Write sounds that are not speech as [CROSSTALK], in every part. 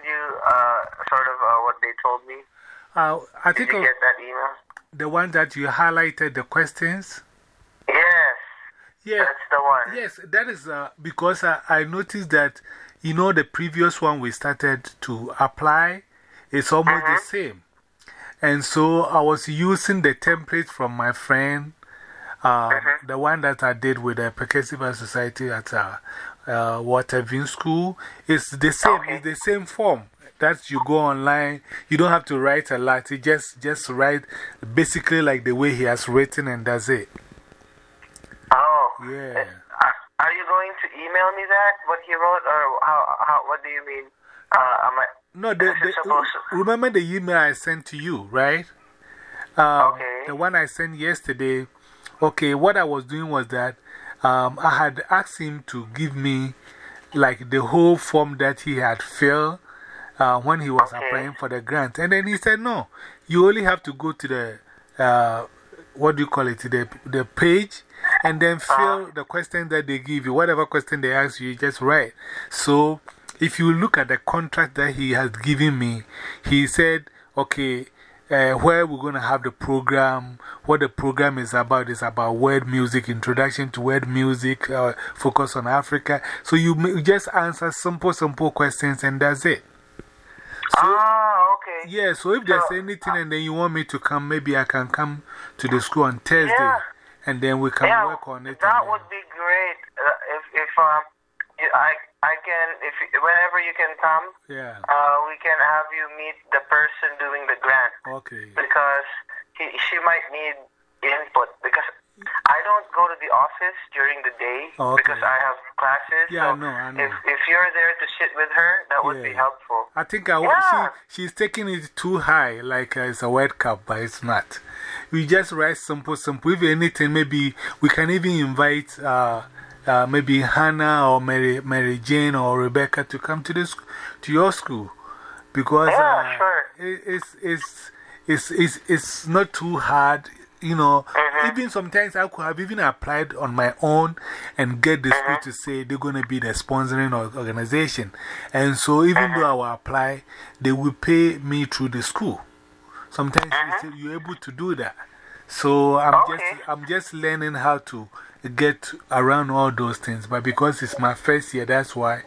send you uh, sort of uh, what they told me? Uh, I Did think you get that email? the one that you highlighted the questions. Yes, Yeah. that's the one. Yes, that is uh, because I, I noticed that, you know, the previous one we started to apply is almost the same. And so I was using the template from my friend, uh, the one that I did with the Percussive Society at uh, uh, Waterview School. It's the same, it's the same form that you go online. You don't have to write a lot, you just, just write basically like the way he has written, and that's it. Oh. Yeah. Uh, are you going to email me that, what he wrote, or how, how, what do you mean? Uh, am I, No, the, the, remember the email I sent to you, right? Um, Okay. The one I sent yesterday. Okay, what I was doing was that um, I had asked him to give me like the whole form that he had filled uh, when he was Okay. applying for the grant. And then he said, no, you only have to go to the, uh, what do you call it, the, the page and then fill the question that they give you. Whatever question they ask you, you just write. So if you look at the contract that he has given me, he said, okay, uh, where we're going to have the program, what the program is about is about world music, introduction to world music, uh, focus on Africa. So you, just answer simple, simple questions and that's it. oh, okay. Yeah, so if there's So, anything and then you want me to come, maybe I can come to the school on Thursday Yeah. and then we can yeah, work on it. That would be great. Uh, if, if, um, I, I can, if, whenever you can come, Yeah, uh, we can have you meet the person doing the grant. okay. because he, she might need input because I don't go to the office during the day Oh, okay. because I have classes. Yeah, I know, I know. If, if you're there to sit with her, that would be helpful. I think I, Yeah. she, she's taking it too high, like uh, it's a World Cup, but it's not. We just write simple, simple. If anything, maybe we can even invite uh, uh, maybe Hannah or Mary, Mary Jane or Rebecca to come to, this, to your school because Yeah, uh, sure. it, it's, it's, it's, it's, it's not too hard. You know, Mm-hmm. even sometimes I could have even applied on my own and get the school Mm-hmm. to say they're going to be the sponsoring organization. And so, even Mm-hmm. though I will apply, they will pay me through the school. Sometimes say you're able to do that. So, I'm, Mm-hmm. Okay. just, I'm just learning how to get around all those things. But because it's my first year, that's why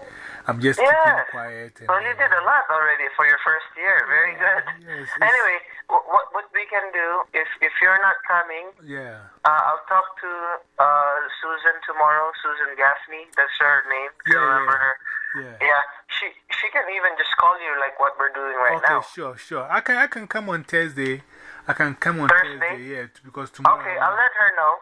I'm just keeping quiet. Well, you did a lot already for your first year. Very good. yes, anyway, what, what we can do, if, if you're not coming, yeah. uh, I'll talk to uh, Susan tomorrow, Susan Gaffney. That's her name. Do you Yeah, remember yeah. her? Yeah. Yeah, she she can even just call you like what we're doing right Okay, now. Okay, sure, sure. I can, I can come on Thursday. I can come on Thursday? Thursday, yeah, because tomorrow. Okay, I'll let her know.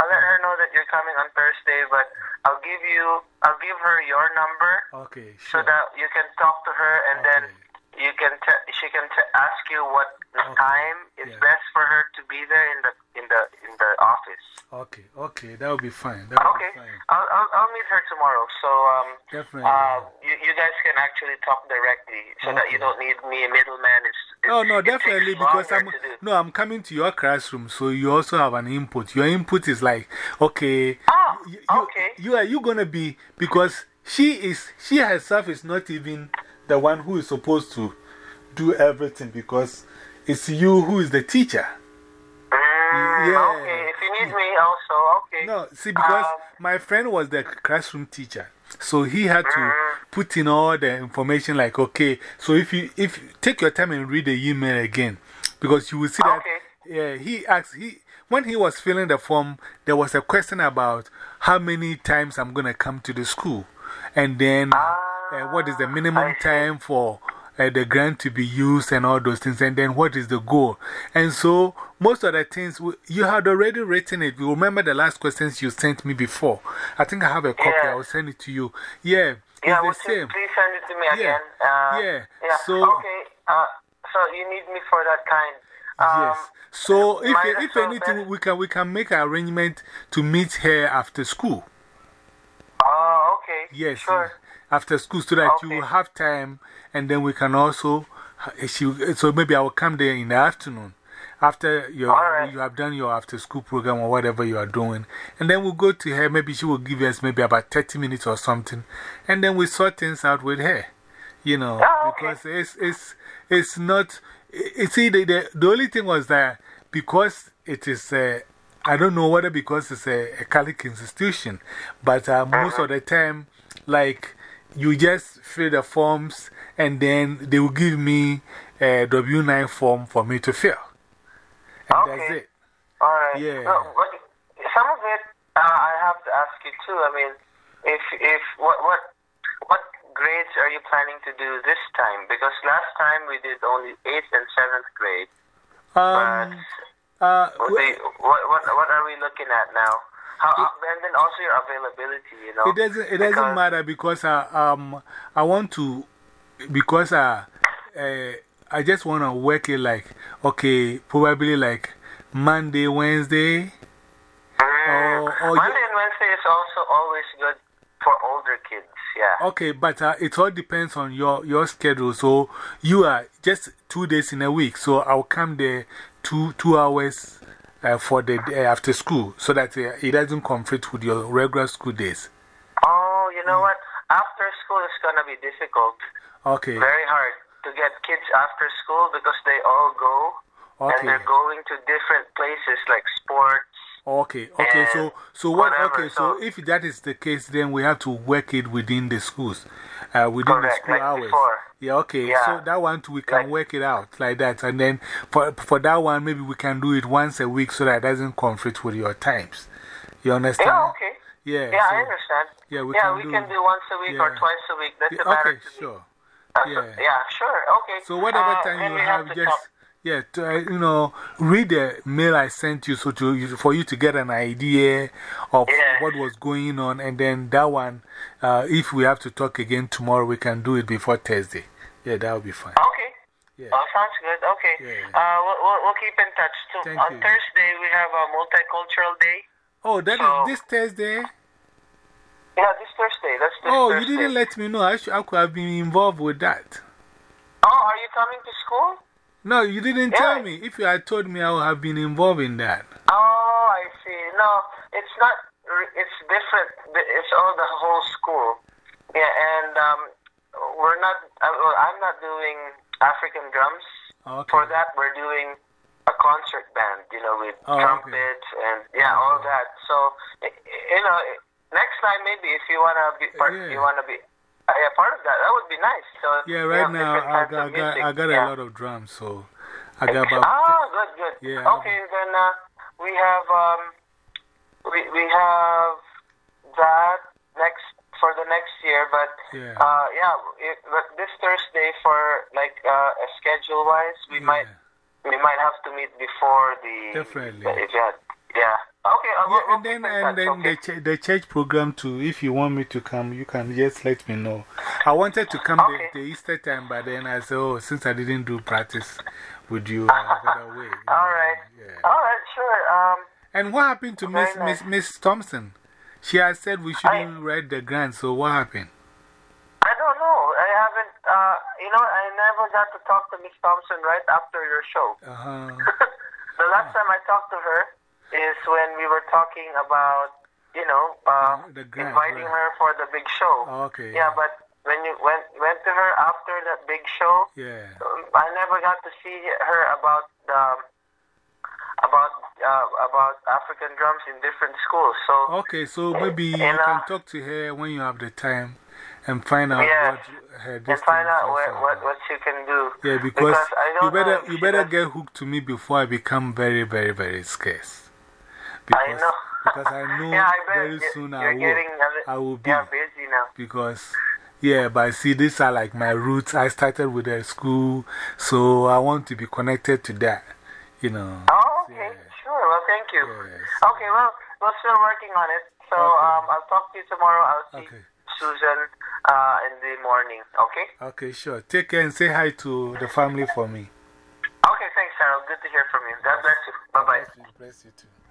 I'll let her know that you're coming on Thursday, but I'll give you, I'll give her your number Okay, so that you can talk to her and then Okay. You can, she can t ask you what Okay, time is yeah. best for her to be there in the in the in the office. Okay, okay, that will be fine. That will Okay, be fine. I'll, I'll I'll meet her tomorrow. So um, Definitely. uh, you you guys can actually talk directly, so that you don't need me a middleman. It's, it, Oh, no, definitely, because I'm, longer to do. no, I'm coming to your classroom, so you also have an input. Your input is like, okay, Oh, you, you, okay. you are you going to be, because she is, she herself is not even the one who is supposed to do everything because it's you who is the teacher. Mm, Yeah. Okay, if you need me also, okay. No, see, because Um, my friend was the classroom teacher. So he had to Mm-hmm. put in all the information like, okay, so if you, if you take your time and read the email again, because you will see that Okay. yeah, he asked, he, when he was filling the form, there was a question about how many times I'm going to come to the school. And then uh, what is the minimum time for uh, the grant to be used and all those things, and then what is the goal. And so, most of the things you had already written it. You remember the last questions you sent me before? I think I have a copy, Yeah. I will send it to you. Yeah, yeah, it's the same. please send it to me Yeah, again? Uh, yeah, Yeah. so- okay. Uh, so you need me for that kind. Um, Yes. So, if, if anything, we can, we can make an arrangement to meet her after school. Oh, okay. Yes, Sure. After school, so that you Okay. have time, and then we can also. Eh, she, eh, so maybe I will come there in the afternoon after your, you have done your after school program or whatever you are doing. And then we'll go to her. Maybe she will give us maybe about 30 minutes or something. And then we sort things out with her. You know, Oh, okay. because it's, it's, it's not. You see, the, the, the only thing was that because it is a, I don't know whether because it's a, a Catholic institution, but uh, most uh-huh. of the time, like, you just fill the forms and then they will give me a W 9 form for me to fill. And that's it. All right. Yeah. No, but some of it, uh, I have to ask you too. I mean, if if what what what grades are you planning to do this time? Because last time we did only eighth and seventh grade. Um, But uh, what, do what what what are we looking at now? How and then also your availability. You know. It doesn't, it doesn't matter because I, um, I want to, because I, uh, I just want to work it like, okay, probably like Monday, Wednesday. Mm. or- or Monday and Wednesday is also always good for older kids. Yeah. Okay, but uh, it all depends on your, your schedule. So you are just two days in a week. So I'll come there two, two hours uh, for the day after school so that uh, it doesn't conflict with your regular school days. Oh, you know what? After school is gonna be difficult. Okay. Very hard to get kids after school because they all go and they're going to different places like sports. Okay, okay, so, so what, whatever, okay, so so- if that is the case, then we have to work it within the schools, uh, within Correct, the school like hours. before. Yeah, okay, Yeah. so that one too, we can Like- work it out like that. And then for, for that one, maybe we can do it once a week so that it doesn't conflict with your times. You understand? Yeah, okay. Yeah, Yeah, so- I understand. yeah, we yeah, can we do- can do once a week or twice a week. That's yeah, okay, sure. That's yeah. a- yeah, sure. Okay. So whatever Uh, time you we have, just talk- yeah, to, uh, you know, read the mail I sent you so to, for you to get an idea of Yeah. what was going on. And then that one, uh, if we have to talk again tomorrow, we can do it before Thursday. Yeah, that would be fine. Okay. Yeah. Oh, sounds good. Okay. Yeah. Uh, we'll, we'll, keep in touch too. Thank On you. Thursday, we have a multicultural day. Oh, that is So- this Thursday? Yeah, this Thursday. That's this Oh, Thursday. you didn't let me know. I, should, I could have been involved with that. Oh, are you coming to school? No, you didn't Yeah. tell me. If you had told me, I would have been involved in that. Oh, I see. No, it's not. It's different. It's all the whole school. Yeah, and um, we're not. uh, I'm not doing African drums. Okay. For that, we're doing a concert band. You know, with Oh, okay. trumpets and yeah, all that. So you know, next time maybe if you wanna be part, Yeah. you wanna be. Uh, yeah, part of that. That would be nice. So Yeah, right now I got, I got. I got Yeah. a lot of drums, so I got about. Ah, good, good. Yeah, Okay, then uh, we have um, we we have that next for the next year, but Yeah. uh, yeah, it, but this Thursday for like uh, schedule wise, we Yeah. might we might have to meet before the Definitely. the event. Yeah. Okay. Uh, Yeah, we'll and then, and then okay? the, ch the church program too. If you want me to come, you can just let me know. I wanted to come Okay. the, the Easter time, but then I said, oh, since I didn't do practice with you, I [LAUGHS] got away. All right. Yeah. All right. Sure. Um. And what happened to Miss, nice. Miss, Miss Thompson? She had said we shouldn't write the grant, so what happened? I don't know. I haven't. Uh. You know, I never got to talk to Miss Thompson right after your show. Uh -huh. [LAUGHS] the last time I talked to her is when we were talking about, you know, uh, The grant, inviting right. her for the big show. Okay. Yeah, but when you went went to her after that big show, Yeah. um, I never got to see her about about uh, about African drums in different schools. So Okay, so maybe you uh, can talk to her when you have the time and find out Yeah. what her and find out what, what what you can do. Yeah, because, I don't you better, you better get hooked to me before I become very, very, very scarce. Because, know. because I [LAUGHS] know yeah, I very soon I will. getting I will be. yeah, busy now. Because, yeah, but see, these are like my roots. I started with a school, so I want to be connected to that, you know. Oh, okay. Yeah. Sure. Yes. Okay, well, we're still working on it. So Okay. um, I'll talk to you tomorrow. I'll see Okay. Susan uh, in the morning. Okay? Okay, sure. Take care and say hi to the family for me. Okay, thanks, Harold. Good to hear from you. God bless you. Bye bye. Bless you, bless you too.